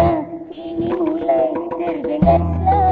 Can you lay there the next love?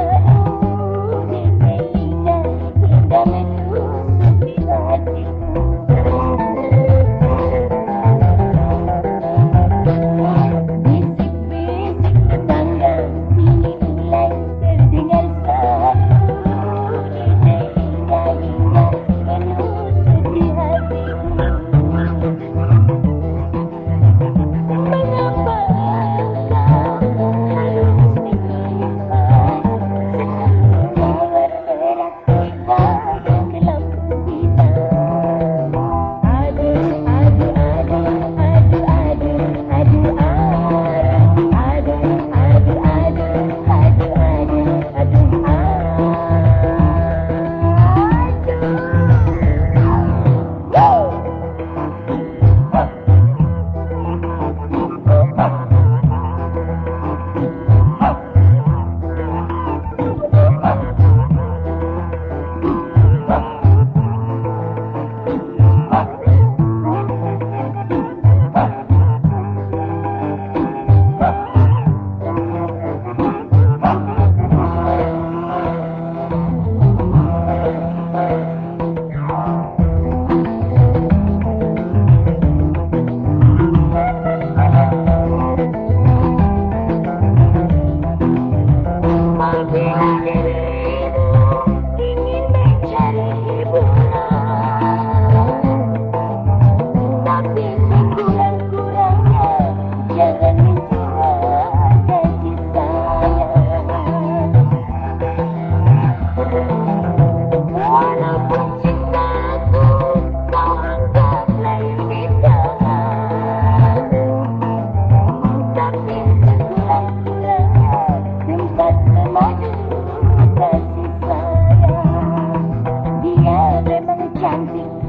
Lord,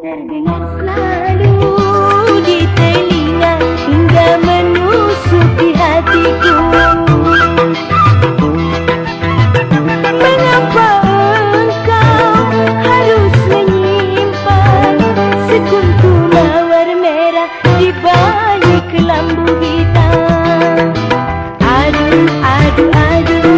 Dengan selalu di telinga hingga menusuk di hatiku Mengapa engkau harus menyimpan sekuntum mawar merah di balik lambung kita? Aduh, aduh, aduh